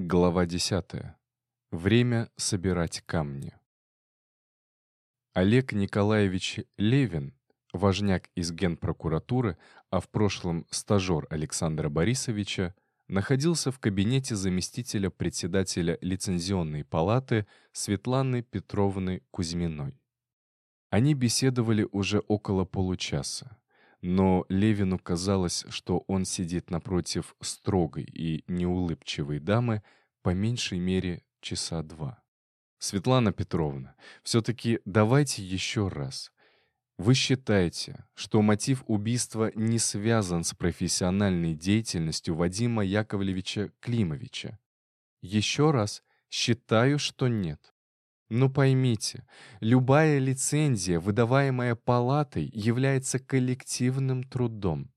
Глава 10. Время собирать камни. Олег Николаевич Левин, важняк из Генпрокуратуры, а в прошлом стажер Александра Борисовича, находился в кабинете заместителя председателя лицензионной палаты Светланы Петровны Кузьминой. Они беседовали уже около получаса но Левину казалось, что он сидит напротив строгой и неулыбчивой дамы по меньшей мере часа два. «Светлана Петровна, все-таки давайте еще раз. Вы считаете, что мотив убийства не связан с профессиональной деятельностью Вадима Яковлевича Климовича? Еще раз, считаю, что нет. Но поймите, любая лицензия, выдаваемая палатой, является коллективным трудом.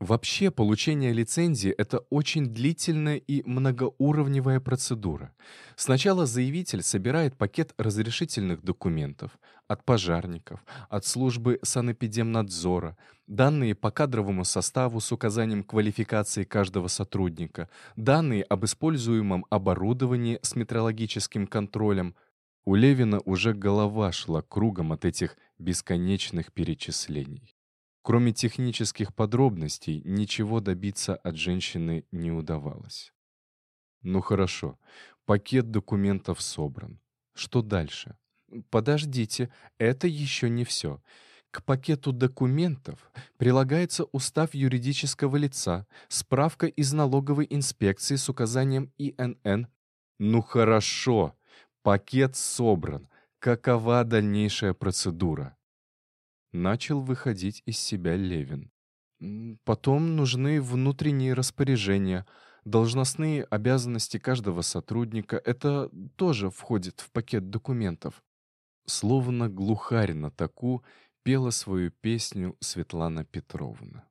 Вообще, получение лицензии — это очень длительная и многоуровневая процедура. Сначала заявитель собирает пакет разрешительных документов от пожарников, от службы санэпидемнадзора, данные по кадровому составу с указанием квалификации каждого сотрудника, данные об используемом оборудовании с метрологическим контролем, у Левина уже голова шла кругом от этих бесконечных перечислений. Кроме технических подробностей, ничего добиться от женщины не удавалось. Ну хорошо, пакет документов собран. Что дальше? Подождите, это еще не все. К пакету документов прилагается устав юридического лица, справка из налоговой инспекции с указанием ИНН. Ну хорошо, Пакет собран. Какова дальнейшая процедура? Начал выходить из себя Левин. Потом нужны внутренние распоряжения, должностные обязанности каждого сотрудника. Это тоже входит в пакет документов. Словно глухарь на таку пела свою песню Светлана Петровна.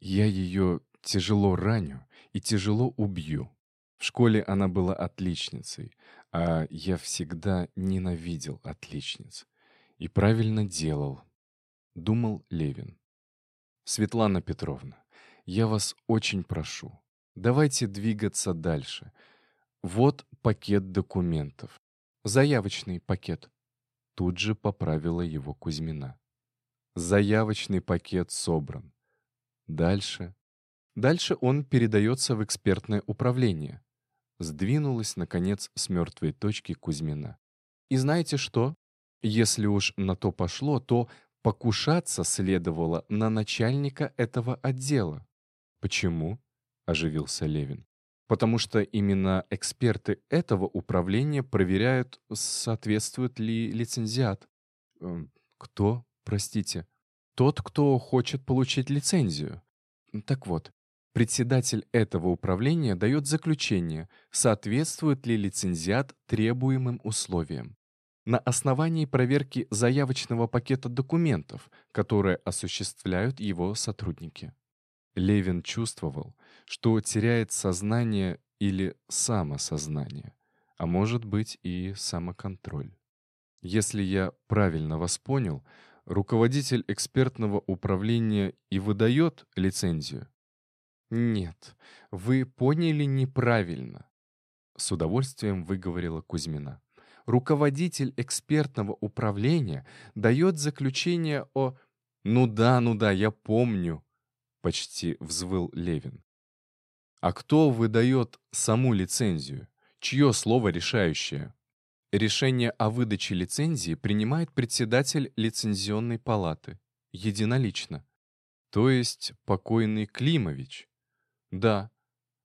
Я ее тяжело раню и тяжело убью. В школе она была отличницей, а я всегда ненавидел отличниц. И правильно делал, думал Левин. Светлана Петровна, я вас очень прошу, давайте двигаться дальше. Вот пакет документов. Заявочный пакет. Тут же поправила его Кузьмина. Заявочный пакет собран. Дальше. Дальше он передается в экспертное управление сдвинулась, наконец, с мертвой точки Кузьмина. И знаете что? Если уж на то пошло, то покушаться следовало на начальника этого отдела. «Почему?» — оживился Левин. «Потому что именно эксперты этого управления проверяют, соответствует ли лицензиат». Эм, «Кто? Простите». «Тот, кто хочет получить лицензию». Так вот, Председатель этого управления дает заключение, соответствует ли лицензиат требуемым условиям. На основании проверки заявочного пакета документов, которые осуществляют его сотрудники. Левин чувствовал, что теряет сознание или самосознание, а может быть и самоконтроль. Если я правильно вас понял, руководитель экспертного управления и выдает лицензию, «Нет, вы поняли неправильно», — с удовольствием выговорила Кузьмина. «Руководитель экспертного управления дает заключение о...» «Ну да, ну да, я помню», — почти взвыл Левин. «А кто выдает саму лицензию? Чье слово решающее?» Решение о выдаче лицензии принимает председатель лицензионной палаты. Единолично. То есть покойный Климович. Да.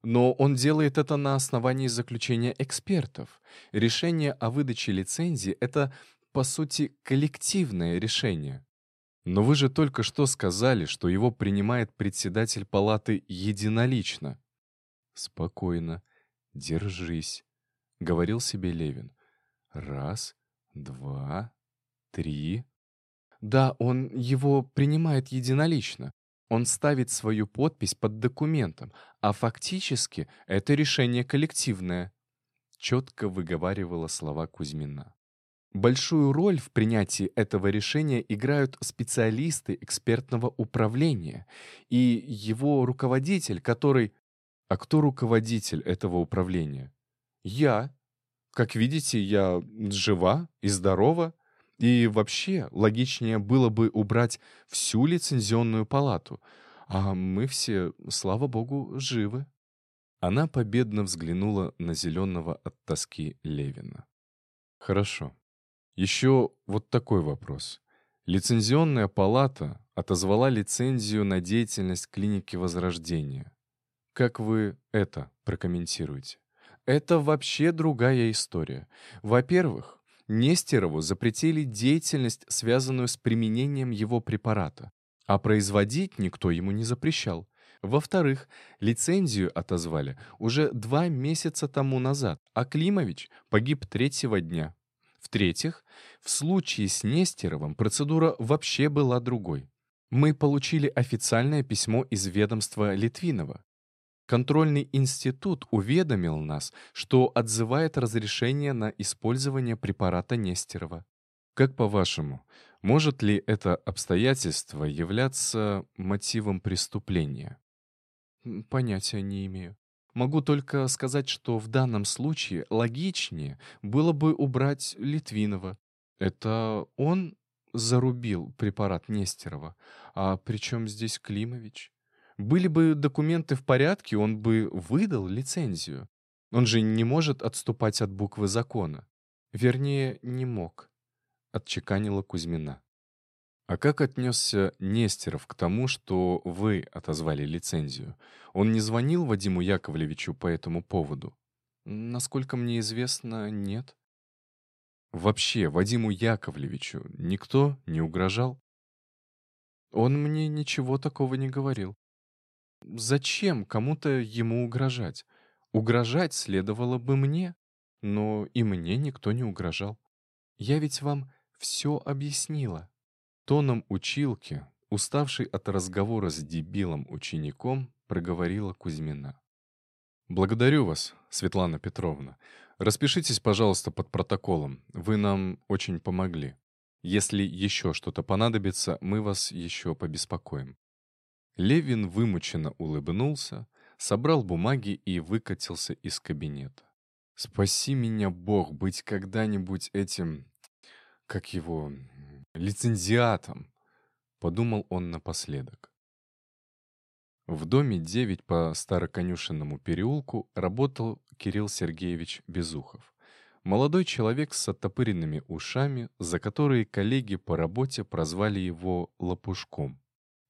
Но он делает это на основании заключения экспертов. Решение о выдаче лицензии — это, по сути, коллективное решение. Но вы же только что сказали, что его принимает председатель палаты единолично. Спокойно. Держись, — говорил себе Левин. Раз, два, три. Да, он его принимает единолично. Он ставит свою подпись под документом, а фактически это решение коллективное. Четко выговаривала слова Кузьмина. Большую роль в принятии этого решения играют специалисты экспертного управления и его руководитель, который... А кто руководитель этого управления? Я. Как видите, я жива и здорова. И вообще, логичнее было бы убрать всю лицензионную палату. А мы все, слава богу, живы. Она победно взглянула на зеленого от тоски Левина. Хорошо. Еще вот такой вопрос. Лицензионная палата отозвала лицензию на деятельность клиники Возрождения. Как вы это прокомментируете? Это вообще другая история. Во-первых, Нестерову запретили деятельность, связанную с применением его препарата, а производить никто ему не запрещал. Во-вторых, лицензию отозвали уже два месяца тому назад, а Климович погиб третьего дня. В-третьих, в случае с Нестеровым процедура вообще была другой. Мы получили официальное письмо из ведомства Литвинова. Контрольный институт уведомил нас, что отзывает разрешение на использование препарата Нестерова. Как по-вашему, может ли это обстоятельство являться мотивом преступления? Понятия не имею. Могу только сказать, что в данном случае логичнее было бы убрать Литвинова. Это он зарубил препарат Нестерова. А при чем здесь Климович? Были бы документы в порядке, он бы выдал лицензию. Он же не может отступать от буквы закона. Вернее, не мог, — отчеканила Кузьмина. А как отнесся Нестеров к тому, что вы отозвали лицензию? Он не звонил Вадиму Яковлевичу по этому поводу? Насколько мне известно, нет. Вообще, Вадиму Яковлевичу никто не угрожал? Он мне ничего такого не говорил. Зачем кому-то ему угрожать? Угрожать следовало бы мне, но и мне никто не угрожал. Я ведь вам все объяснила. Тоном училки, уставший от разговора с дебилом учеником, проговорила Кузьмина. «Благодарю вас, Светлана Петровна. Распишитесь, пожалуйста, под протоколом. Вы нам очень помогли. Если еще что-то понадобится, мы вас еще побеспокоим. Левин вымученно улыбнулся, собрал бумаги и выкатился из кабинета. «Спаси меня, Бог, быть когда-нибудь этим... как его... лицензиатом!» — подумал он напоследок. В доме 9 по Староконюшенному переулку работал Кирилл Сергеевич Безухов. Молодой человек с оттопыренными ушами, за которые коллеги по работе прозвали его «лопушком».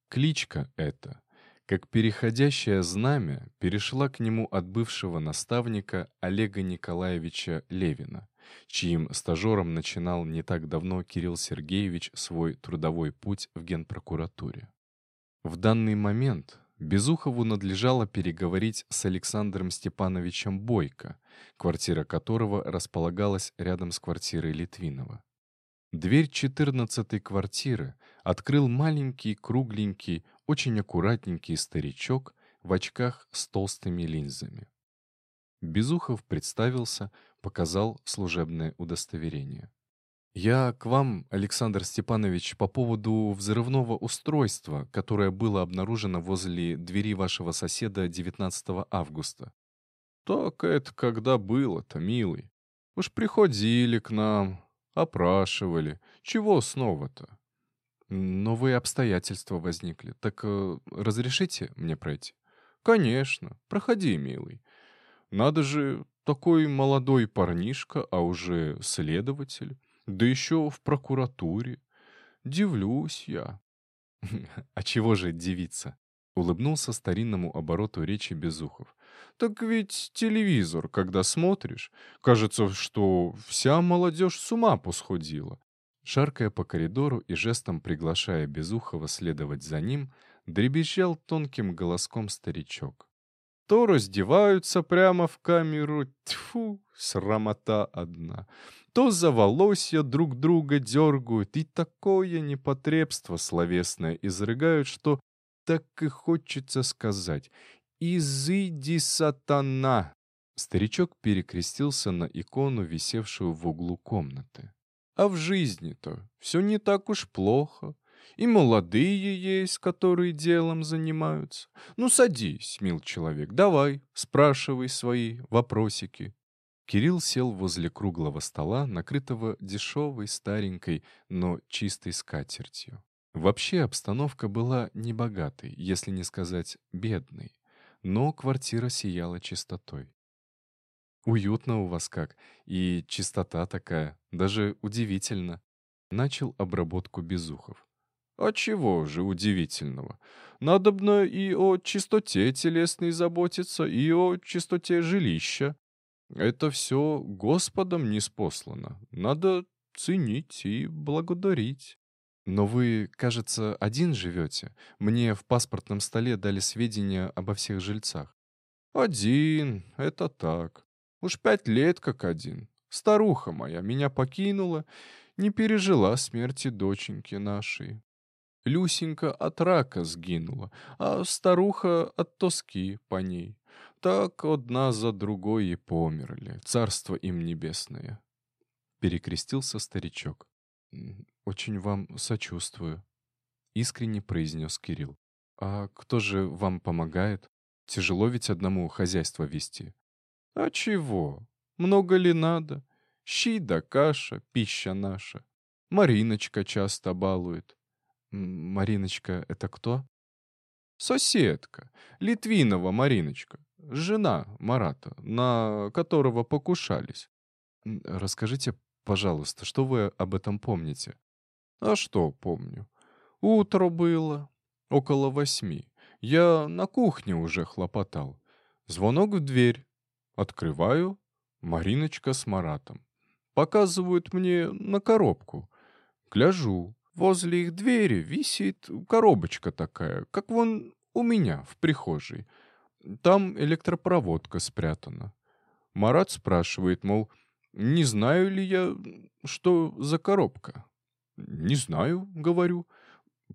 Кличка эта, как переходящее знамя, перешла к нему от бывшего наставника Олега Николаевича Левина, чьим стажером начинал не так давно Кирилл Сергеевич свой трудовой путь в Генпрокуратуре. В данный момент Безухову надлежало переговорить с Александром Степановичем Бойко, квартира которого располагалась рядом с квартирой Литвинова. Дверь четырнадцатой квартиры открыл маленький, кругленький, очень аккуратненький старичок в очках с толстыми линзами. Безухов представился, показал служебное удостоверение. «Я к вам, Александр Степанович, по поводу взрывного устройства, которое было обнаружено возле двери вашего соседа 19 августа». «Так это когда было-то, милый? Уж приходили к нам, Опрашивали. Чего снова-то? Новые обстоятельства возникли. Так э, разрешите мне пройти? Конечно. Проходи, милый. Надо же, такой молодой парнишка, а уже следователь. Да еще в прокуратуре. Дивлюсь я. А чего же девица? Улыбнулся старинному обороту речи Безухов. Так ведь телевизор, когда смотришь, кажется, что вся молодежь с ума посходила. Шаркая по коридору и жестом приглашая Безухова следовать за ним, дребезжал тонким голоском старичок. То раздеваются прямо в камеру, тьфу, срамота одна. То за волосья друг друга дергают, и такое непотребство словесное изрыгают, что так и хочется сказать «Изыди, сатана!» Старичок перекрестился на икону, висевшую в углу комнаты. «А в жизни-то все не так уж плохо. И молодые есть, которые делом занимаются. Ну, садись, мил человек, давай, спрашивай свои вопросики». Кирилл сел возле круглого стола, накрытого дешевой, старенькой, но чистой скатертью. Вообще обстановка была небогатой, если не сказать бедной, но квартира сияла чистотой. «Уютно у вас как, и чистота такая, даже удивительно», — начал обработку Безухов. «А чего же удивительного? Надобно и о чистоте телесной заботиться, и о чистоте жилища. Это все Господом неспослано. Надо ценить и благодарить». «Но вы, кажется, один живете. Мне в паспортном столе дали сведения обо всех жильцах». «Один, это так. Уж пять лет как один. Старуха моя меня покинула, не пережила смерти доченьки нашей. Люсенька от рака сгинула, а старуха от тоски по ней. Так одна за другой и померли. Царство им небесное. Перекрестился старичок. «Очень вам сочувствую», — искренне произнес Кирилл. «А кто же вам помогает? Тяжело ведь одному хозяйство вести». «А чего? Много ли надо? Щи да каша, пища наша. Мариночка часто балует». «Мариночка — это кто?» «Соседка. Литвинова Мариночка. Жена Марата, на которого покушались». «Расскажите, пожалуйста, что вы об этом помните?» А что помню? Утро было, около восьми. Я на кухне уже хлопотал. Звонок в дверь. Открываю. Мариночка с Маратом. Показывают мне на коробку. Гляжу. Возле их двери висит коробочка такая, как вон у меня в прихожей. Там электропроводка спрятана. Марат спрашивает, мол, не знаю ли я, что за коробка. «Не знаю», — говорю.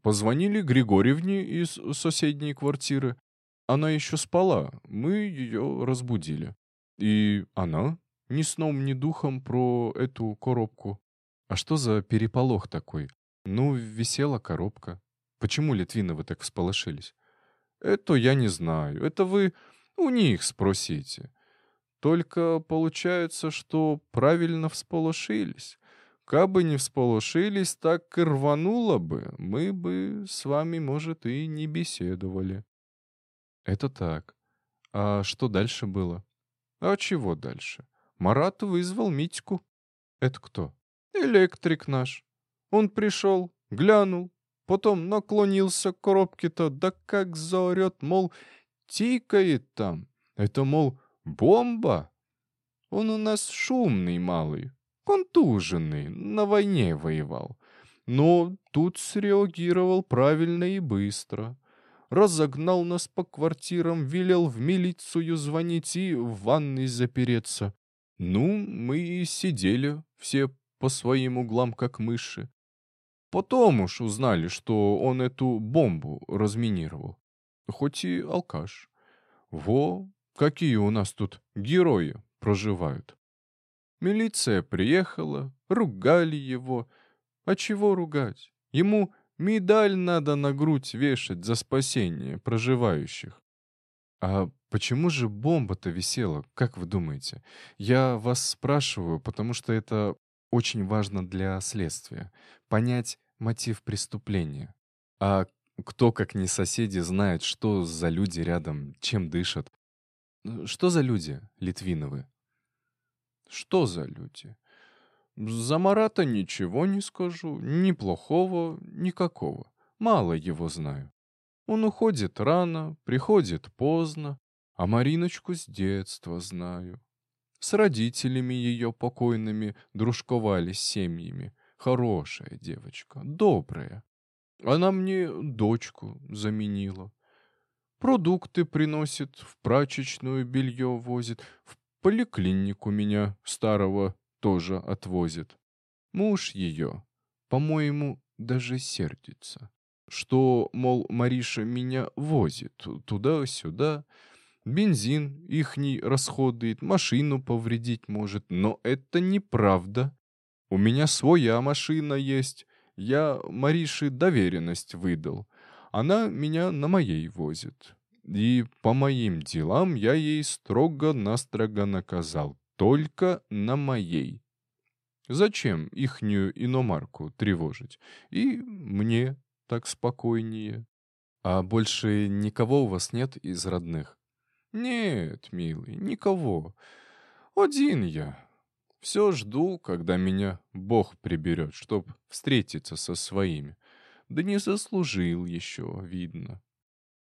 Позвонили Григорьевне из соседней квартиры. Она еще спала, мы ее разбудили. И она ни сном, ни духом про эту коробку. А что за переполох такой? Ну, висела коробка. Почему Литвиновы так всполошились? Это я не знаю. Это вы у них спросите. Только получается, что правильно всполошились. Кабы не всполошились, так и рвануло бы. Мы бы с вами, может, и не беседовали. Это так. А что дальше было? А чего дальше? Марат вызвал Митьку. Это кто? Электрик наш. Он пришел, глянул, потом наклонился к коробке-то, да как заорет, мол, тикает там. Это, мол, бомба. Он у нас шумный малый, контуженный, на войне воевал. Но тут среагировал правильно и быстро. Разогнал нас по квартирам, велел в милицию звонить и в ванной запереться. Ну, мы и сидели все по своим углам, как мыши. Потом уж узнали, что он эту бомбу разминировал. Хоть и алкаш. Во, какие у нас тут герои проживают. Милиция приехала, ругали его. А чего ругать? Ему медаль надо на грудь вешать за спасение проживающих. А почему же бомба-то висела, как вы думаете? Я вас спрашиваю, потому что это очень важно для следствия. Понять мотив преступления. А кто, как не соседи, знает, что за люди рядом, чем дышат? Что за люди, Литвиновы? Что за люди? За Марата ничего не скажу, ни плохого, никакого. Мало его знаю. Он уходит рано, приходит поздно, а Мариночку с детства знаю. С родителями ее покойными дружковали семьями. Хорошая девочка, добрая. Она мне дочку заменила. Продукты приносит, в прачечную белье возит, в поликлинику меня, старого, тоже отвозит. Муж ее, по-моему, даже сердится. Что, мол, Мариша меня возит туда-сюда, бензин ихний расходует, машину повредить может, но это неправда. У меня своя машина есть, я Марише доверенность выдал. Она меня на моей возит. И по моим делам я ей строго-настрого наказал. Только на моей. Зачем ихнюю иномарку тревожить? И мне так спокойнее. А больше никого у вас нет из родных? Нет, милый, никого. Один я. Все жду, когда меня Бог приберет, чтоб встретиться со своими. Да не заслужил еще, видно.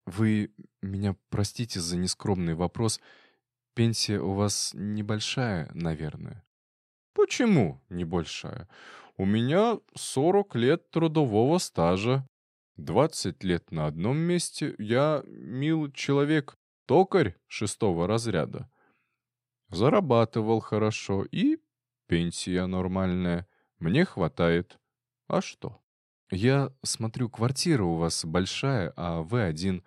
Вы меня простите за нескромный вопрос. Пенсия у вас небольшая, наверное. Почему небольшая? У меня 40 лет трудового стажа. 20 лет на одном месте. Я, мил человек, токарь шестого разряда. Зарабатывал хорошо и пенсия нормальная. Мне хватает. А что? Я смотрю, квартира у вас большая, а вы один.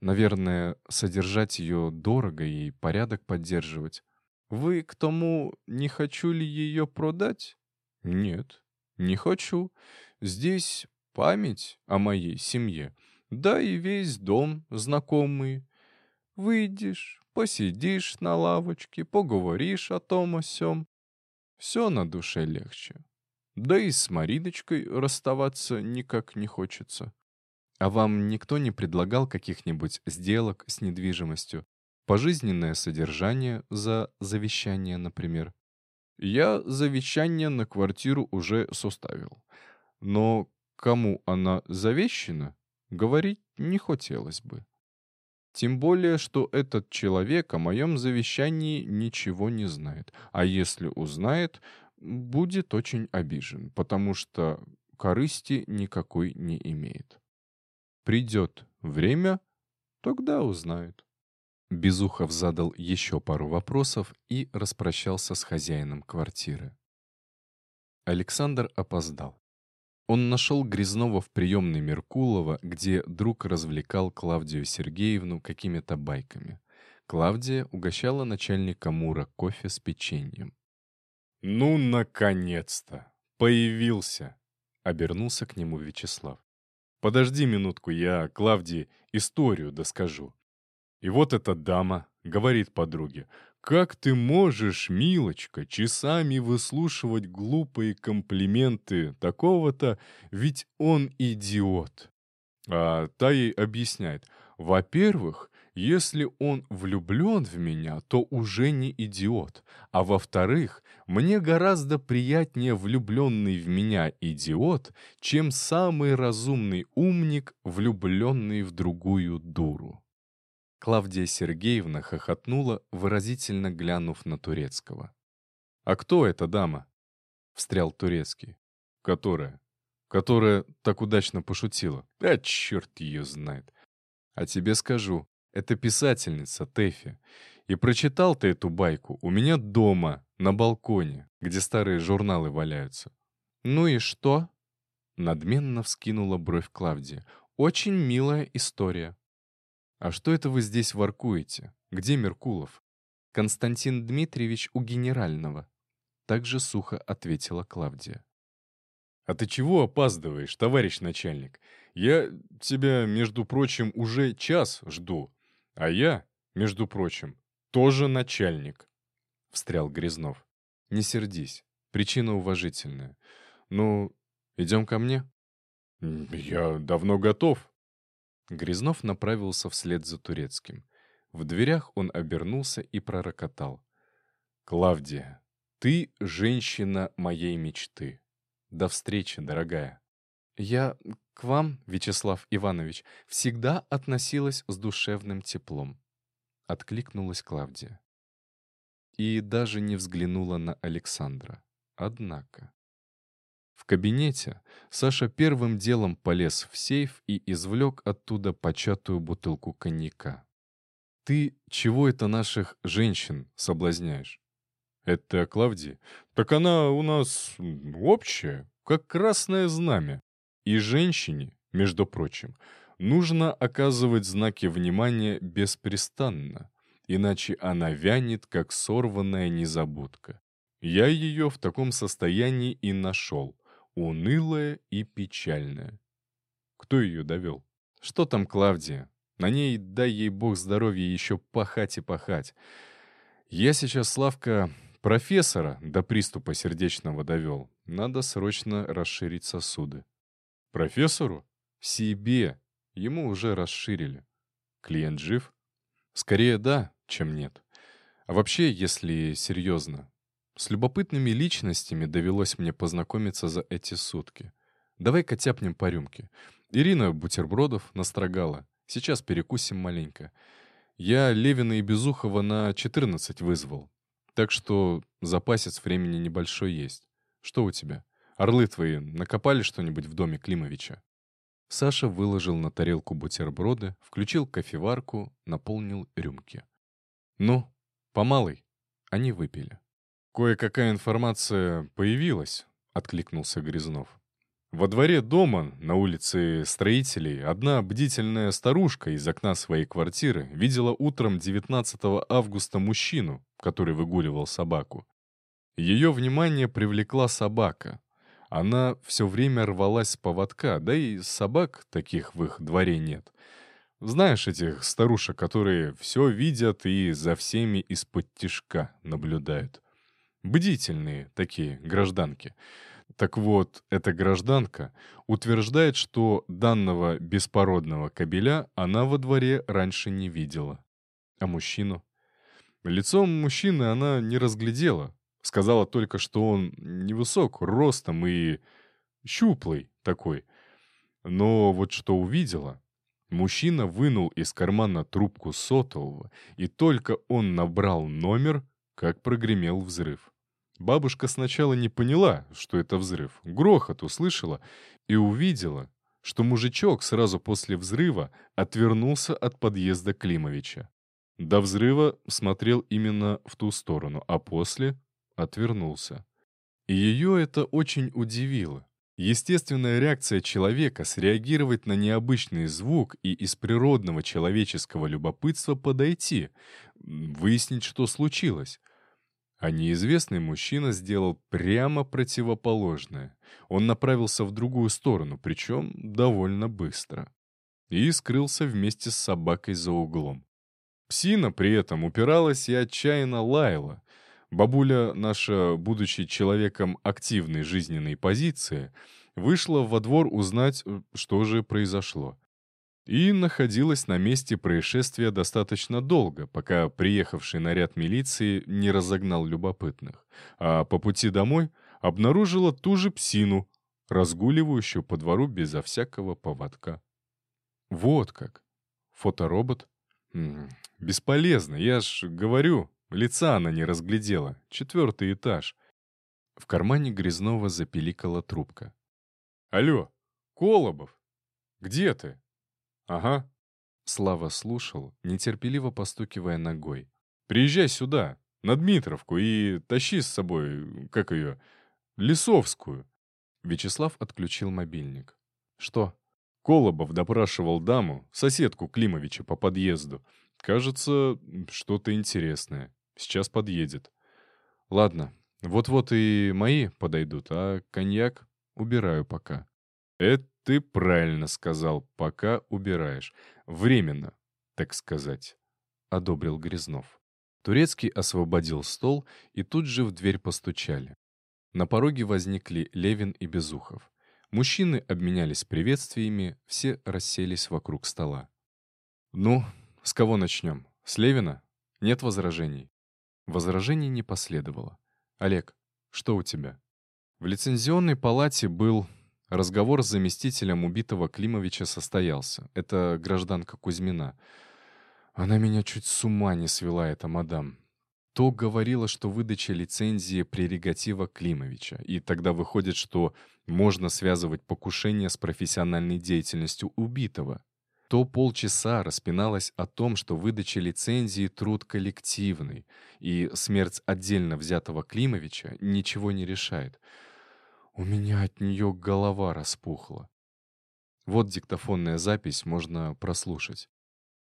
Наверное, содержать ее дорого и порядок поддерживать. Вы к тому, не хочу ли ее продать? Нет, не хочу. Здесь память о моей семье. Да и весь дом знакомый. Выйдешь, посидишь на лавочке, поговоришь о том о сём. Все на душе легче. Да и с Мариночкой расставаться никак не хочется. А вам никто не предлагал каких-нибудь сделок с недвижимостью? Пожизненное содержание за завещание, например? Я завещание на квартиру уже составил. Но кому она завещена, говорить не хотелось бы. Тем более, что этот человек о моем завещании ничего не знает. А если узнает, будет очень обижен, потому что корысти никакой не имеет. Придет время, тогда узнает. Безухов задал еще пару вопросов и распрощался с хозяином квартиры. Александр опоздал. Он нашел Грязнова в приемной Меркулова, где друг развлекал Клавдию Сергеевну какими-то байками. Клавдия угощала начальника Мура кофе с печеньем. «Ну, наконец-то! Появился!» — обернулся к нему Вячеслав. «Подожди минутку, я Клавдии историю доскажу. И вот эта дама говорит подруге, «Как ты можешь, милочка, часами выслушивать глупые комплименты такого-то, ведь он идиот?» А та ей объясняет, «Во-первых, если он влюблен в меня, то уже не идиот. А во-вторых, мне гораздо приятнее влюбленный в меня идиот, чем самый разумный умник, влюбленный в другую дуру. Клавдия Сергеевна хохотнула, выразительно глянув на Турецкого. «А кто эта дама?» — встрял Турецкий. «Которая?» «Которая так удачно пошутила. А черт ее знает. А тебе скажу, это писательница Тэфи. И прочитал ты эту байку у меня дома, на балконе, где старые журналы валяются». «Ну и что?» — надменно вскинула бровь Клавдия. «Очень милая история». «А что это вы здесь воркуете? Где Меркулов?» «Константин Дмитриевич у генерального», — также сухо ответила Клавдия. «А ты чего опаздываешь, товарищ начальник? Я тебя, между прочим, уже час жду. А я, между прочим, тоже начальник», — встрял Грязнов. «Не сердись. Причина уважительная. Ну, идем ко мне?» «Я давно готов», Грязнов направился вслед за Турецким. В дверях он обернулся и пророкотал. «Клавдия, ты женщина моей мечты. До встречи, дорогая». «Я к вам, Вячеслав Иванович, всегда относилась с душевным теплом», — откликнулась Клавдия. И даже не взглянула на Александра. Однако... В кабинете Саша первым делом полез в сейф и извлек оттуда початую бутылку коньяка. «Ты чего это наших женщин соблазняешь?» «Это Клавдия? Так она у нас общая, как красное знамя. И женщине, между прочим, нужно оказывать знаки внимания беспрестанно, иначе она вянет, как сорванная незабудка. Я ее в таком состоянии и нашел, унылая и печальная. Кто ее довел? Что там Клавдия? На ней, дай ей бог здоровья, еще пахать и пахать. Я сейчас, Славка, Профессора до приступа сердечного довел. Надо срочно расширить сосуды. Профессору? Себе. Ему уже расширили. Клиент жив? Скорее да, чем нет. А вообще, если серьезно, с любопытными личностями довелось мне познакомиться за эти сутки. Давай-ка тяпнем по рюмке. Ирина бутербродов настрогала. Сейчас перекусим маленько. Я Левина и Безухова на 14 вызвал. Так что запасец времени небольшой есть. Что у тебя? Орлы твои накопали что-нибудь в доме Климовича?» Саша выложил на тарелку бутерброды, включил кофеварку, наполнил рюмки. «Ну, по малой». Они выпили. «Кое-какая информация появилась», — откликнулся Грязнов. Во дворе дома, на улице строителей, одна бдительная старушка из окна своей квартиры видела утром 19 августа мужчину, который выгуливал собаку. Ее внимание привлекла собака. Она все время рвалась с поводка, да и собак таких в их дворе нет. Знаешь этих старушек, которые все видят и за всеми из-под тишка наблюдают. Бдительные такие гражданки — так вот, эта гражданка утверждает, что данного беспородного кобеля она во дворе раньше не видела. А мужчину? Лицом мужчины она не разглядела. Сказала только, что он невысок ростом и щуплый такой. Но вот что увидела... Мужчина вынул из кармана трубку сотового, и только он набрал номер, как прогремел взрыв. Бабушка сначала не поняла, что это взрыв. Грохот услышала и увидела, что мужичок сразу после взрыва отвернулся от подъезда Климовича. До взрыва смотрел именно в ту сторону, а после отвернулся. И ее это очень удивило. Естественная реакция человека среагировать на необычный звук и из природного человеческого любопытства подойти, выяснить, что случилось. А неизвестный мужчина сделал прямо противоположное. Он направился в другую сторону, причем довольно быстро. И скрылся вместе с собакой за углом. Псина при этом упиралась и отчаянно лаяла. Бабуля наша, будучи человеком активной жизненной позиции, вышла во двор узнать, что же произошло и находилась на месте происшествия достаточно долго, пока приехавший наряд милиции не разогнал любопытных, а по пути домой обнаружила ту же псину, разгуливающую по двору безо всякого поводка. Вот как. Фоторобот? М -м, бесполезно, я ж говорю, лица она не разглядела. Четвертый этаж. В кармане Грязнова запеликала трубка. «Алло, Колобов, где ты?» «Ага». Слава слушал, нетерпеливо постукивая ногой. «Приезжай сюда, на Дмитровку, и тащи с собой, как ее, Лисовскую». Вячеслав отключил мобильник. «Что?» Колобов допрашивал даму, соседку Климовича по подъезду. Кажется, что-то интересное. Сейчас подъедет. Ладно, вот-вот и мои подойдут, а коньяк убираю пока. Это «Ты правильно сказал, пока убираешь. Временно, так сказать», — одобрил Грязнов. Турецкий освободил стол, и тут же в дверь постучали. На пороге возникли Левин и Безухов. Мужчины обменялись приветствиями, все расселись вокруг стола. «Ну, с кого начнем? С Левина? Нет возражений?» Возражений не последовало. «Олег, что у тебя?» В лицензионной палате был Разговор с заместителем убитого Климовича состоялся. Это гражданка Кузьмина. Она меня чуть с ума не свела, эта мадам. То говорила, что выдача лицензии — прерогатива Климовича, и тогда выходит, что можно связывать покушение с профессиональной деятельностью убитого. То полчаса распиналась о том, что выдача лицензии — труд коллективный, и смерть отдельно взятого Климовича ничего не решает — у меня от нее голова распухла. Вот диктофонная запись, можно прослушать.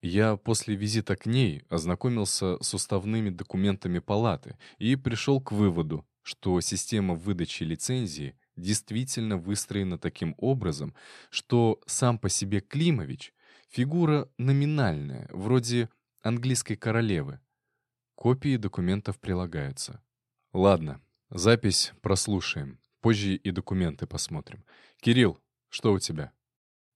Я после визита к ней ознакомился с уставными документами палаты и пришел к выводу, что система выдачи лицензии действительно выстроена таким образом, что сам по себе Климович — фигура номинальная, вроде английской королевы. Копии документов прилагаются. Ладно, запись прослушаем. Позже и документы посмотрим. Кирилл, что у тебя?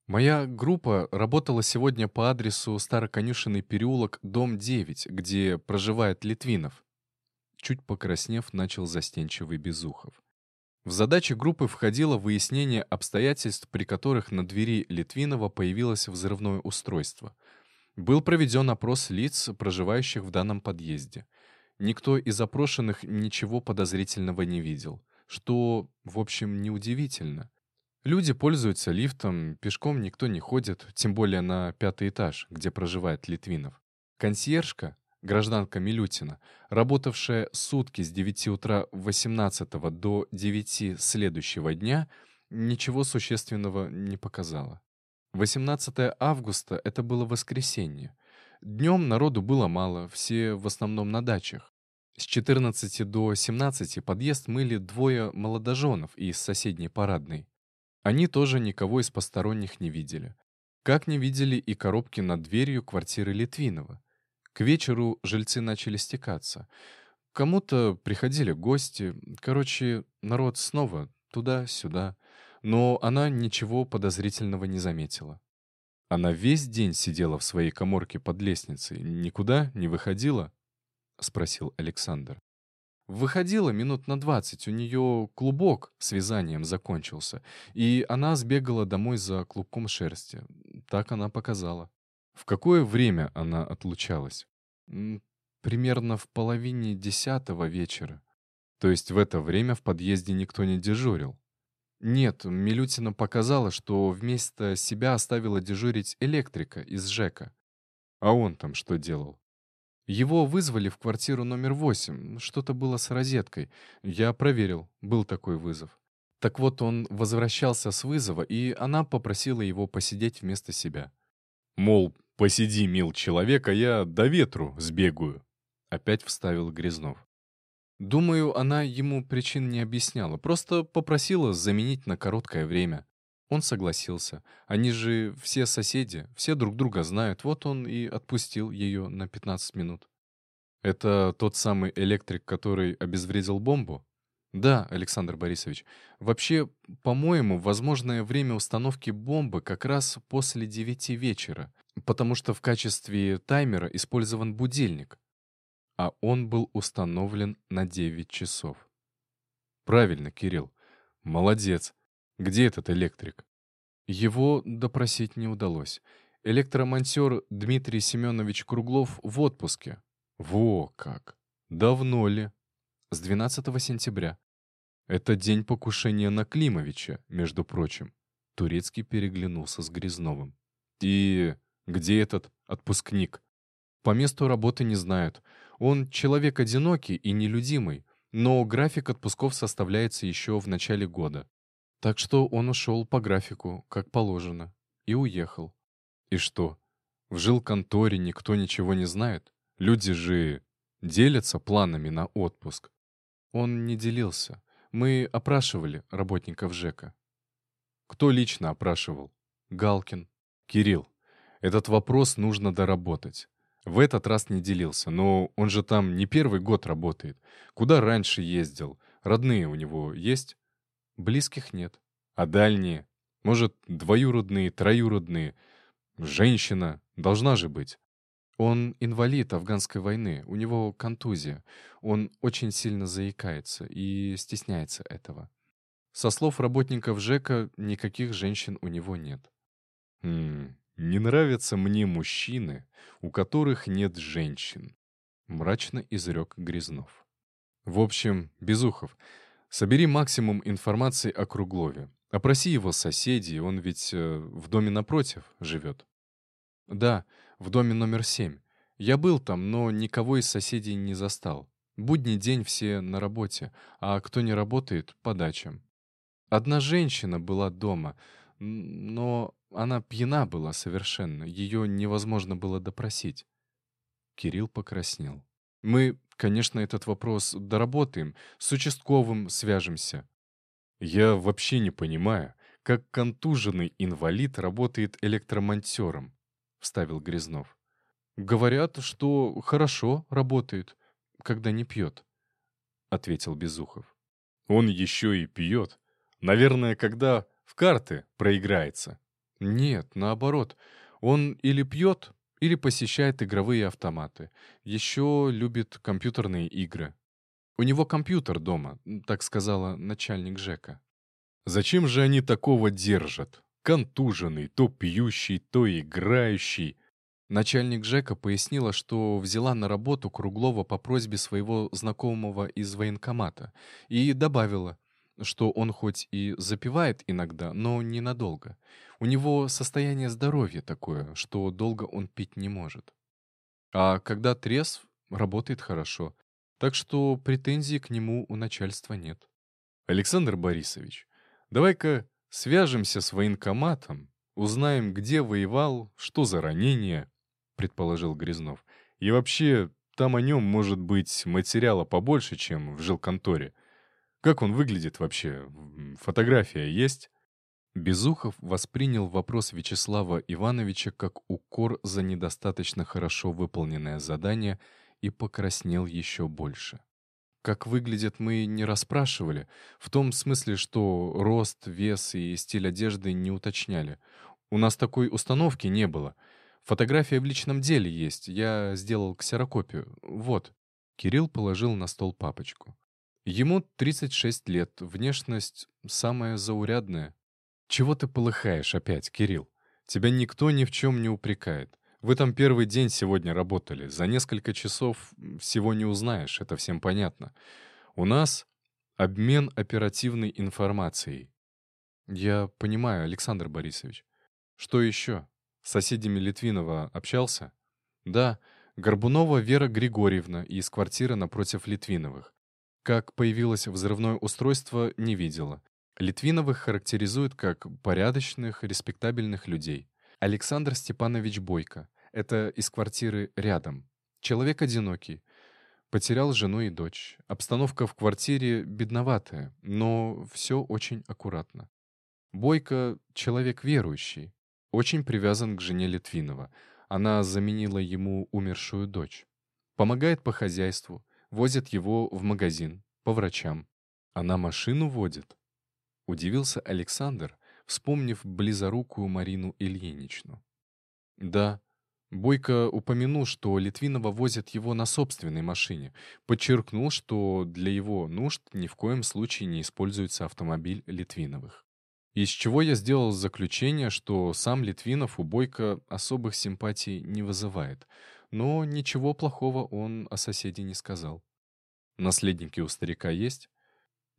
Моя группа работала сегодня по адресу Староконюшенный переулок, дом 9, где проживает Литвинов. Чуть покраснев, начал застенчивый Безухов. В задачи группы входило выяснение обстоятельств, при которых на двери Литвинова появилось взрывное устройство. Был проведен опрос лиц, проживающих в данном подъезде. Никто из опрошенных ничего подозрительного не видел, что, в общем, неудивительно. Люди пользуются лифтом, пешком никто не ходит, тем более на пятый этаж, где проживает Литвинов. Консьержка, гражданка Милютина, работавшая сутки с 9 утра 18 до 9 следующего дня, ничего существенного не показала. 18 августа — это было воскресенье. Днем народу было мало, все в основном на дачах. С 14 до 17 подъезд мыли двое молодоженов из соседней парадной. Они тоже никого из посторонних не видели. Как не видели и коробки над дверью квартиры Литвинова. К вечеру жильцы начали стекаться. Кому-то приходили гости. Короче, народ снова туда-сюда. Но она ничего подозрительного не заметила. Она весь день сидела в своей коморке под лестницей, никуда не выходила? — спросил Александр. Выходила минут на двадцать, у нее клубок с вязанием закончился, и она сбегала домой за клубком шерсти. Так она показала. В какое время она отлучалась? Примерно в половине десятого вечера. То есть в это время в подъезде никто не дежурил. Нет, Милютина показала, что вместо себя оставила дежурить электрика из ЖЭКа. А он там что делал? Его вызвали в квартиру номер 8. Что-то было с розеткой. Я проверил, был такой вызов. Так вот, он возвращался с вызова, и она попросила его посидеть вместо себя. Мол, посиди, мил человек, а я до ветру сбегаю. Опять вставил Грязнов. Думаю, она ему причин не объясняла, просто попросила заменить на короткое время. Он согласился. Они же все соседи, все друг друга знают. Вот он и отпустил ее на 15 минут. Это тот самый электрик, который обезвредил бомбу? Да, Александр Борисович. Вообще, по-моему, возможное время установки бомбы как раз после 9 вечера, потому что в качестве таймера использован будильник. А он был установлен на 9 часов. Правильно, Кирилл. Молодец. Где этот электрик? Его допросить не удалось. Электромонтер Дмитрий Семенович Круглов в отпуске. Во как! Давно ли? С 12 сентября. Это день покушения на Климовича, между прочим. Турецкий переглянулся с Грязновым. И где этот отпускник? По месту работы не знают. Он человек одинокий и нелюдимый, но график отпусков составляется еще в начале года. Так что он ушел по графику, как положено, и уехал. И что, в жилконторе никто ничего не знает? Люди же делятся планами на отпуск. Он не делился. Мы опрашивали работников ЖЭКа. Кто лично опрашивал? Галкин. Кирилл, этот вопрос нужно доработать. В этот раз не делился, но он же там не первый год работает. Куда раньше ездил? Родные у него есть? Близких нет. А дальние? Может, двоюродные, троюродные? Женщина должна же быть. Он инвалид афганской войны, у него контузия. Он очень сильно заикается и стесняется этого. Со слов работников ЖЭКа, никаких женщин у него нет. «Хм, не нравятся мне мужчины, у которых нет женщин», — мрачно изрек Грязнов. «В общем, Безухов, собери максимум информации о Круглове. Опроси его соседей, он ведь э, в доме напротив живет. Да, в доме номер семь. Я был там, но никого из соседей не застал. Будний день все на работе, а кто не работает — по дачам. Одна женщина была дома, но она пьяна была совершенно, ее невозможно было допросить. Кирилл покраснел. Мы, конечно, этот вопрос доработаем, с участковым свяжемся. Я вообще не понимаю, как контуженный инвалид работает электромонтером, вставил Грязнов. Говорят, что хорошо работает, когда не пьет. ответил Безухов. «Он еще и пьет. Наверное, когда в карты проиграется». «Нет, наоборот. Он или пьет, или посещает игровые автоматы. Еще любит компьютерные игры. У него компьютер дома, так сказала начальник ЖЭКа. Зачем же они такого держат? Контуженный, то пьющий, то играющий. Начальник ЖЭКа пояснила, что взяла на работу Круглова по просьбе своего знакомого из военкомата и добавила, что он хоть и запивает иногда, но ненадолго. У него состояние здоровья такое, что долго он пить не может. А когда трезв, работает хорошо. Так что претензий к нему у начальства нет. Александр Борисович, давай-ка свяжемся с военкоматом, узнаем, где воевал, что за ранение, предположил Грязнов. И вообще, там о нем может быть материала побольше, чем в жилконторе. Как он выглядит вообще? Фотография есть? Безухов воспринял вопрос Вячеслава Ивановича как укор за недостаточно хорошо выполненное задание и покраснел еще больше. Как выглядят, мы не расспрашивали, в том смысле, что рост, вес и стиль одежды не уточняли. У нас такой установки не было. Фотография в личном деле есть, я сделал ксерокопию. Вот. Кирилл положил на стол папочку. Ему 36 лет, внешность самая заурядная. Чего ты полыхаешь опять, Кирилл? Тебя никто ни в чем не упрекает. Вы там первый день сегодня работали. За несколько часов всего не узнаешь, это всем понятно. У нас обмен оперативной информацией. Я понимаю, Александр Борисович. Что еще? С соседями Литвинова общался? Да, Горбунова Вера Григорьевна из квартиры напротив Литвиновых. Как появилось взрывное устройство, не видела. Литвиновых характеризуют как порядочных, респектабельных людей. Александр Степанович Бойко. Это из квартиры рядом. Человек одинокий. Потерял жену и дочь. Обстановка в квартире бедноватая, но все очень аккуратно. Бойко — человек верующий. Очень привязан к жене Литвинова. Она заменила ему умершую дочь. Помогает по хозяйству, Возят его в магазин, по врачам. Она машину водит. Удивился Александр, вспомнив близорукую Марину Ильиничну. Да, Бойко упомянул, что Литвинова возят его на собственной машине. Подчеркнул, что для его нужд ни в коем случае не используется автомобиль Литвиновых. Из чего я сделал заключение, что сам Литвинов у Бойко особых симпатий не вызывает — но ничего плохого он о соседе не сказал. Наследники у старика есть?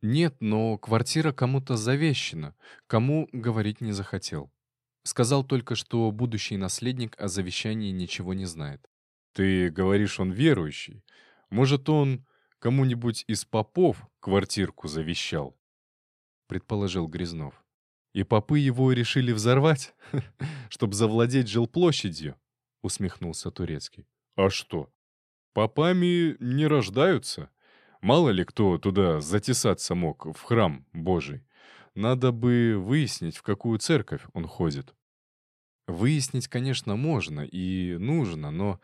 Нет, но квартира кому-то завещена. Кому говорить не захотел. Сказал только, что будущий наследник о завещании ничего не знает. Ты говоришь, он верующий. Может, он кому-нибудь из попов квартирку завещал? Предположил Грязнов. И попы его решили взорвать, чтобы завладеть жилплощадью усмехнулся Турецкий. «А что? Попами не рождаются. Мало ли кто туда затесаться мог, в храм Божий. Надо бы выяснить, в какую церковь он ходит». Выяснить, конечно, можно и нужно, но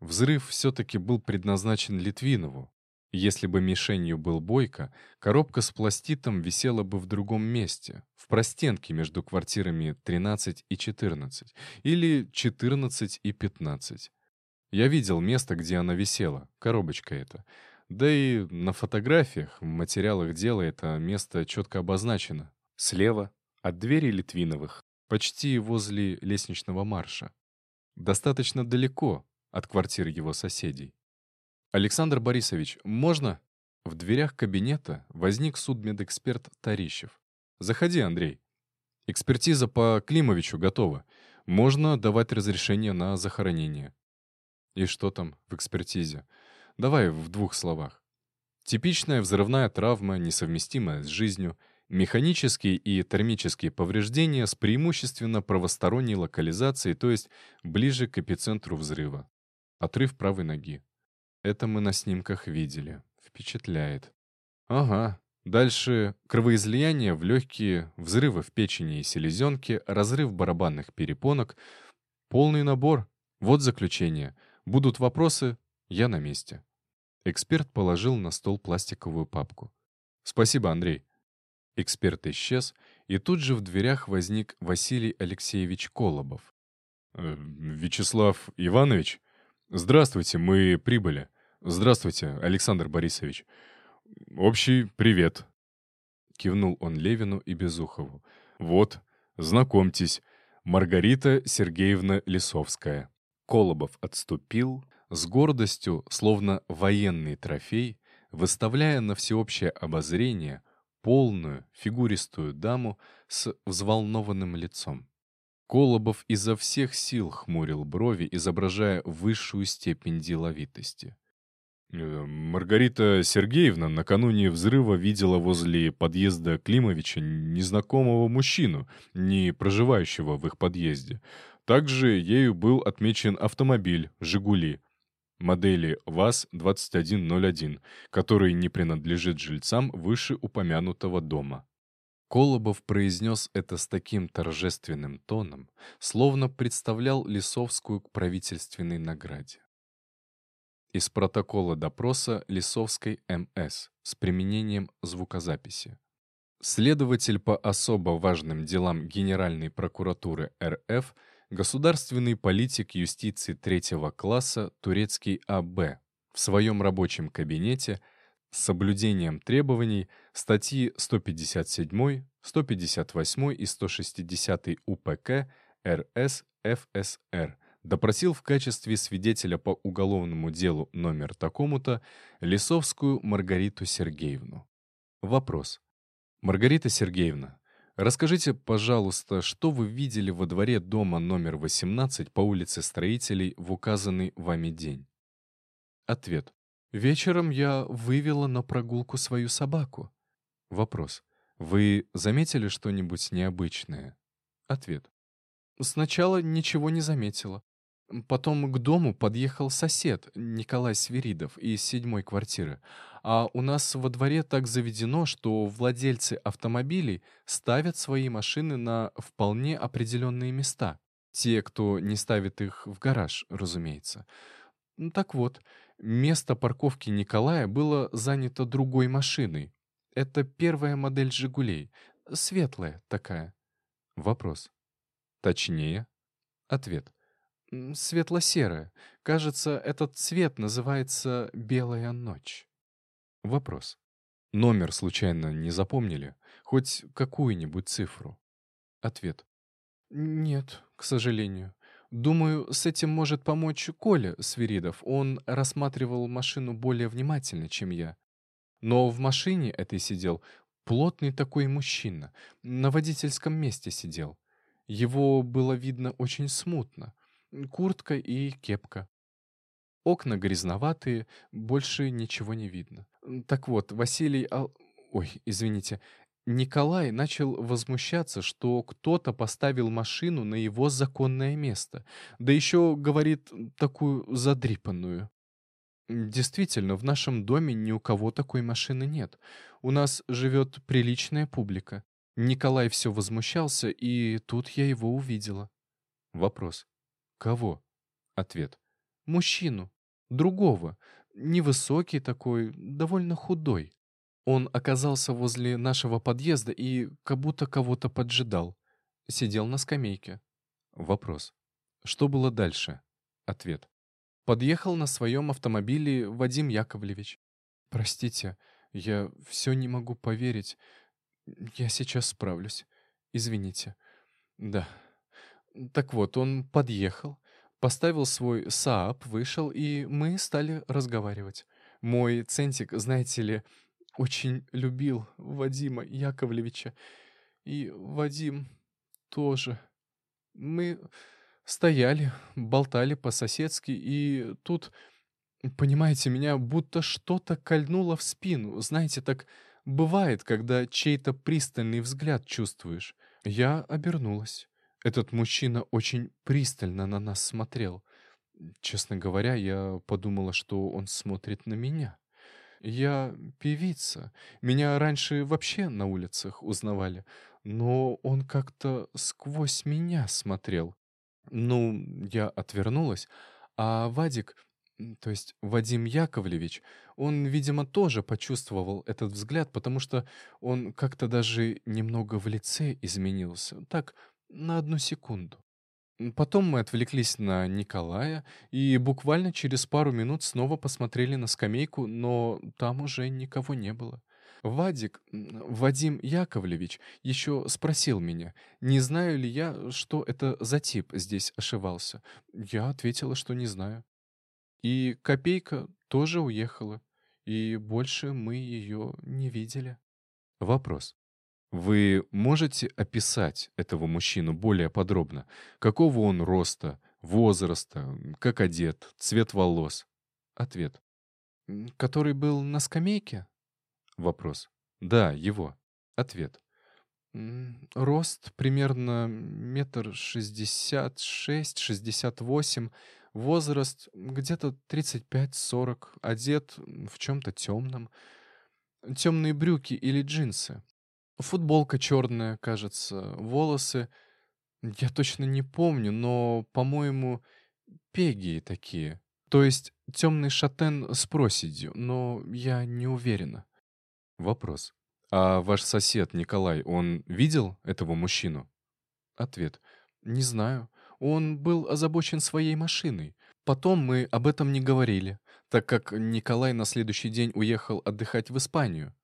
взрыв все-таки был предназначен Литвинову. Если бы мишенью был Бойко, коробка с пластитом висела бы в другом месте, в простенке между квартирами 13 и 14, или 14 и 15. Я видел место, где она висела, коробочка эта. Да и на фотографиях, в материалах дела это место четко обозначено. Слева, от двери Литвиновых, почти возле лестничного марша. Достаточно далеко от квартир его соседей. «Александр Борисович, можно?» В дверях кабинета возник судмедэксперт Тарищев. «Заходи, Андрей. Экспертиза по Климовичу готова. Можно давать разрешение на захоронение». «И что там в экспертизе?» «Давай в двух словах. Типичная взрывная травма, несовместимая с жизнью, механические и термические повреждения с преимущественно правосторонней локализацией, то есть ближе к эпицентру взрыва. Отрыв правой ноги. Это мы на снимках видели. Впечатляет. Ага. Дальше кровоизлияние в легкие, взрывы в печени и селезенке, разрыв барабанных перепонок. Полный набор. Вот заключение. Будут вопросы, я на месте. Эксперт положил на стол пластиковую папку. «Спасибо, Андрей». Эксперт исчез, и тут же в дверях возник Василий Алексеевич Колобов. «Э, «Вячеслав Иванович? Здравствуйте, мы прибыли. Здравствуйте, Александр Борисович. Общий привет». Кивнул он Левину и Безухову. «Вот, знакомьтесь, Маргарита Сергеевна Лисовская». Колобов отступил, с гордостью, словно военный трофей, выставляя на всеобщее обозрение полную, фигуристую даму с взволнованным лицом. Колобов изо всех сил хмурил брови, изображая высшую степень деловитости. Э, Маргарита Сергеевна накануне взрыва видела возле подъезда Климовича незнакомого мужчину, не проживающего в их подъезде. Также ею был отмечен автомобиль «Жигули», модели ВАЗ-2101, который не принадлежит жильцам вышеупомянутого дома. Колобов произнес это с таким торжественным тоном, словно представлял Лисовскую к правительственной награде. Из протокола допроса Лисовской МС с применением звукозаписи. Следователь по особо важным делам Генеральной прокуратуры РФ – государственный политик юстиции третьего класса турецкий А.Б. в своем рабочем кабинете с соблюдением требований статьи 157, 158 и 160 УПК РС ФСР допросил в качестве свидетеля по уголовному делу номер такому-то Лисовскую Маргариту Сергеевну. Вопрос. Маргарита Сергеевна, Расскажите, пожалуйста, что вы видели во дворе дома номер 18 по улице Строителей в указанный вами день? Ответ. Вечером я вывела на прогулку свою собаку. Вопрос. Вы заметили что-нибудь необычное? Ответ. Сначала ничего не заметила. Потом к дому подъехал сосед, Николай Свиридов, из седьмой квартиры. А у нас во дворе так заведено, что владельцы автомобилей ставят свои машины на вполне определенные места. Те, кто не ставит их в гараж, разумеется. Так вот, место парковки Николая было занято другой машиной. Это первая модель «Жигулей». Светлая такая. Вопрос. Точнее? Ответ. Светло-серая. Кажется, этот цвет называется «белая ночь». Вопрос. Номер случайно не запомнили? Хоть какую-нибудь цифру? Ответ. Нет, к сожалению. Думаю, с этим может помочь Коля Свиридов. Он рассматривал машину более внимательно, чем я. Но в машине этой сидел плотный такой мужчина. На водительском месте сидел. Его было видно очень смутно куртка и кепка. Окна грязноватые, больше ничего не видно. Так вот, Василий Ал... Ой, извините. Николай начал возмущаться, что кто-то поставил машину на его законное место. Да еще, говорит, такую задрипанную. Действительно, в нашем доме ни у кого такой машины нет. У нас живет приличная публика. Николай все возмущался, и тут я его увидела. Вопрос. Кого? Ответ. Мужчину. Другого. Невысокий такой, довольно худой. Он оказался возле нашего подъезда и как будто кого-то поджидал. Сидел на скамейке. Вопрос. Что было дальше? Ответ. Подъехал на своем автомобиле Вадим Яковлевич. Простите, я все не могу поверить. Я сейчас справлюсь. Извините. Да. Так вот, он подъехал, поставил свой Saab, вышел, и мы стали разговаривать. Мой центик, знаете ли, очень любил Вадима Яковлевича. И Вадим тоже. Мы стояли, болтали по-соседски, и тут, понимаете, меня будто что-то кольнуло в спину. Знаете, так бывает, когда чей-то пристальный взгляд чувствуешь. Я обернулась. Этот мужчина очень пристально на нас смотрел. Честно говоря, я подумала, что он смотрит на меня. Я певица. Меня раньше вообще на улицах узнавали. Но он как-то сквозь меня смотрел. Ну, я отвернулась, а Вадик, То есть Вадим Яковлевич, он, видимо, тоже почувствовал этот взгляд, потому что он как-то даже немного в лице изменился. Так, на одну секунду. Потом мы отвлеклись на Николая и буквально через пару минут снова посмотрели на скамейку, но там уже никого не было. Вадик, Вадим Яковлевич, еще спросил меня, не знаю ли я, что это за тип здесь ошивался. Я ответила, что не знаю. И Копейка тоже уехала, и больше мы ее не видели. Вопрос. Вы можете описать этого мужчину более подробно? Какого он роста, возраста, как одет, цвет волос? Ответ. Который был на скамейке? Вопрос. Да, его. Ответ. Рост примерно метр шестьдесят шесть, шестьдесят восемь. Возраст где-то 35-40. Одет в чем-то темном. Темные брюки или джинсы. Футболка черная, кажется. Волосы. Я точно не помню, но, по-моему, пегии такие. То есть темный шатен с проседью, но я не уверена. Вопрос. А ваш сосед Николай, он видел этого мужчину? Ответ. Не знаю. Он был озабочен своей машиной. Потом мы об этом не говорили, так как Николай на следующий день уехал отдыхать в Испанию.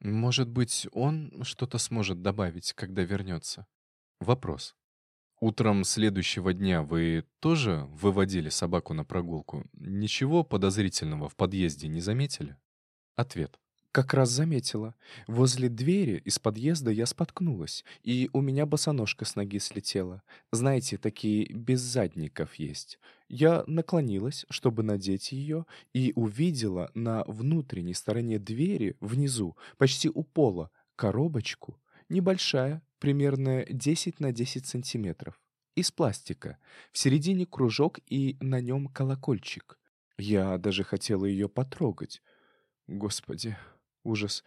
Может быть, он что-то сможет добавить, когда вернется. Вопрос. Утром следующего дня вы тоже выводили собаку на прогулку? Ничего подозрительного в подъезде не заметили? Ответ. Как раз заметила. Возле двери из подъезда я споткнулась, и у меня босоножка с ноги слетела. Знаете, такие без задников есть. Я наклонилась, чтобы надеть ее, и увидела на внутренней стороне двери, внизу, почти у пола, коробочку, небольшая, примерно 10 на 10 сантиметров, из пластика. В середине кружок и на нем колокольчик. Я даже хотела ее потрогать. Господи, Ужас.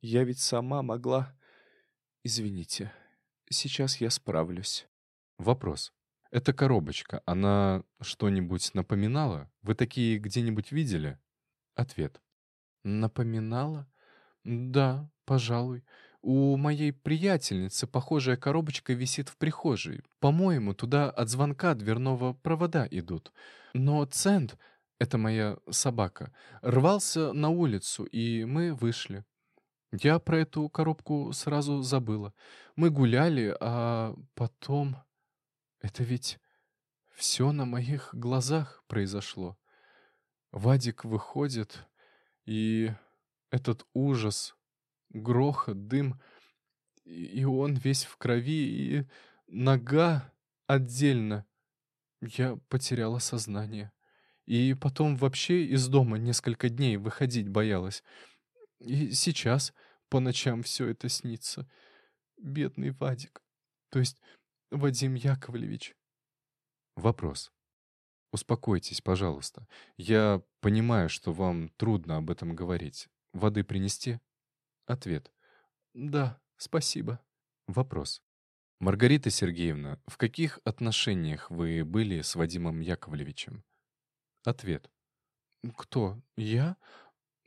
Я ведь сама могла... Извините. Сейчас я справлюсь. Вопрос. Эта коробочка, она что-нибудь напоминала? Вы такие где-нибудь видели? Ответ. Напоминала? Да, пожалуй. У моей приятельницы похожая коробочка висит в прихожей. По-моему, туда от звонка дверного провода идут. Но Цент это моя собака, рвался на улицу, и мы вышли. Я про эту коробку сразу забыла. Мы гуляли, а потом... Это ведь все на моих глазах произошло. Вадик выходит, и этот ужас, грохот, дым, и он весь в крови, и нога отдельно. Я потеряла сознание. И потом вообще из дома несколько дней выходить боялась. И сейчас по ночам все это снится. Бедный Вадик. То есть Вадим Яковлевич. Вопрос. Успокойтесь, пожалуйста. Я понимаю, что вам трудно об этом говорить. Воды принести? Ответ. Да, спасибо. Вопрос. Маргарита Сергеевна, в каких отношениях вы были с Вадимом Яковлевичем? Ответ. Кто? Я?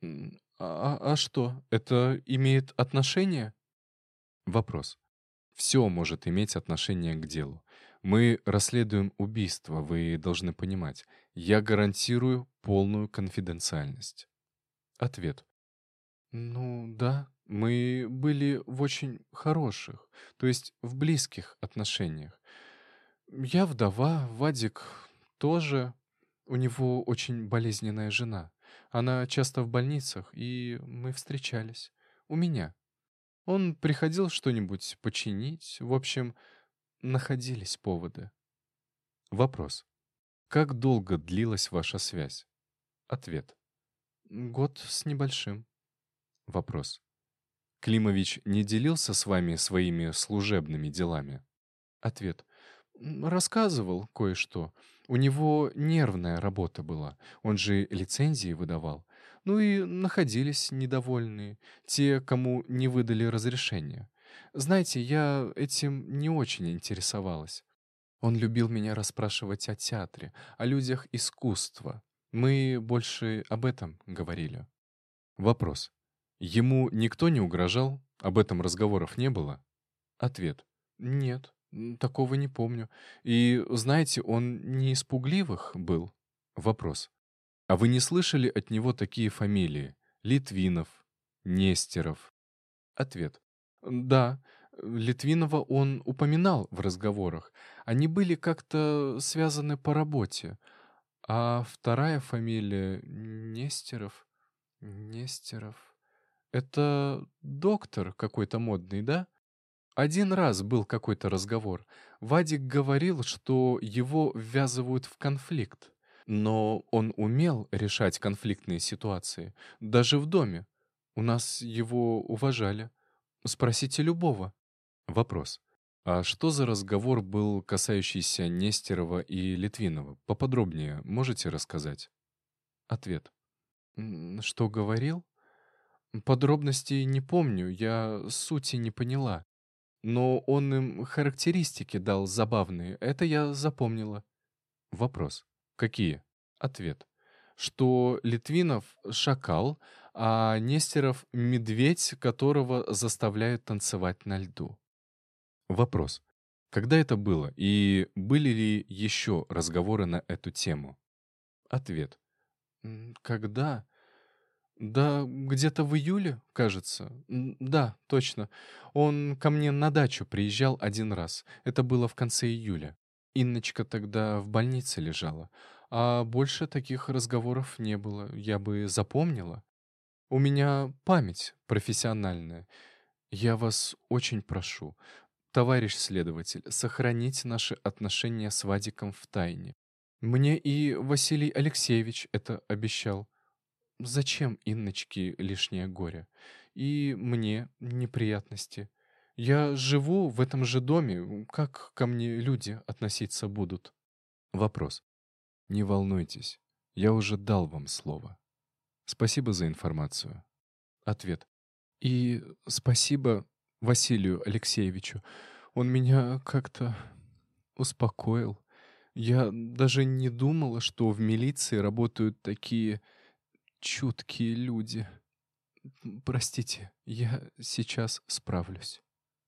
А, а что, это имеет отношение? Вопрос. Все может иметь отношение к делу. Мы расследуем убийство, вы должны понимать. Я гарантирую полную конфиденциальность. Ответ. Ну да, мы были в очень хороших, то есть в близких отношениях. Я вдова, Вадик тоже, у него очень болезненная жена. Она часто в больницах, и мы встречались. У меня. Он приходил что-нибудь починить. В общем, находились поводы. Вопрос. Как долго длилась ваша связь? Ответ. Год с небольшим. Вопрос. Климович не делился с вами своими служебными делами? Ответ. Рассказывал кое-что. У него нервная работа была. Он же лицензии выдавал. Ну и находились недовольные. Те, кому не выдали разрешение. Знаете, я этим не очень интересовалась. Он любил меня расспрашивать о театре, о людях искусства. Мы больше об этом говорили. Вопрос. Ему никто не угрожал? Об этом разговоров не было? Ответ. Нет, такого не помню. И, знаете, он не испугливых был. Вопрос. А вы не слышали от него такие фамилии? Литвинов, Нестеров? Ответ. Да, Литвинова он упоминал в разговорах. Они были как-то связаны по работе. А вторая фамилия Нестеров... Нестеров... Это доктор какой-то модный, да? Один раз был какой-то разговор. Вадик говорил, что его ввязывают в конфликт. Но он умел решать конфликтные ситуации. Даже в доме. У нас его уважали. Спросите любого. Вопрос. А что за разговор был, касающийся Нестерова и Литвинова? Поподробнее можете рассказать? Ответ. Что говорил? Подробностей не помню, я сути не поняла. Но он им характеристики дал забавные, это я запомнила. Вопрос. Какие? Ответ. Что Литвинов — шакал, а Нестеров — медведь, которого заставляют танцевать на льду. Вопрос. Когда это было и были ли еще разговоры на эту тему? Ответ. Когда? Да, где-то в июле, кажется. Да, точно. Он ко мне на дачу приезжал один раз. Это было в конце июля. Инночка тогда в больнице лежала. А больше таких разговоров не было. Я бы запомнила. У меня память профессиональная. Я вас очень прошу, товарищ следователь, сохраните наши отношения с Вадиком в тайне. Мне и Василий Алексеевич это обещал. Зачем Инночке лишнее горе? И мне неприятности. Я живу в этом же доме. Как ко мне люди относиться будут? Вопрос. Не волнуйтесь. Я уже дал вам слово. Спасибо за информацию. Ответ. И спасибо Василию Алексеевичу. Он меня как-то успокоил. Я даже не думала, что в милиции работают такие чуткие люди. Простите, я сейчас справлюсь.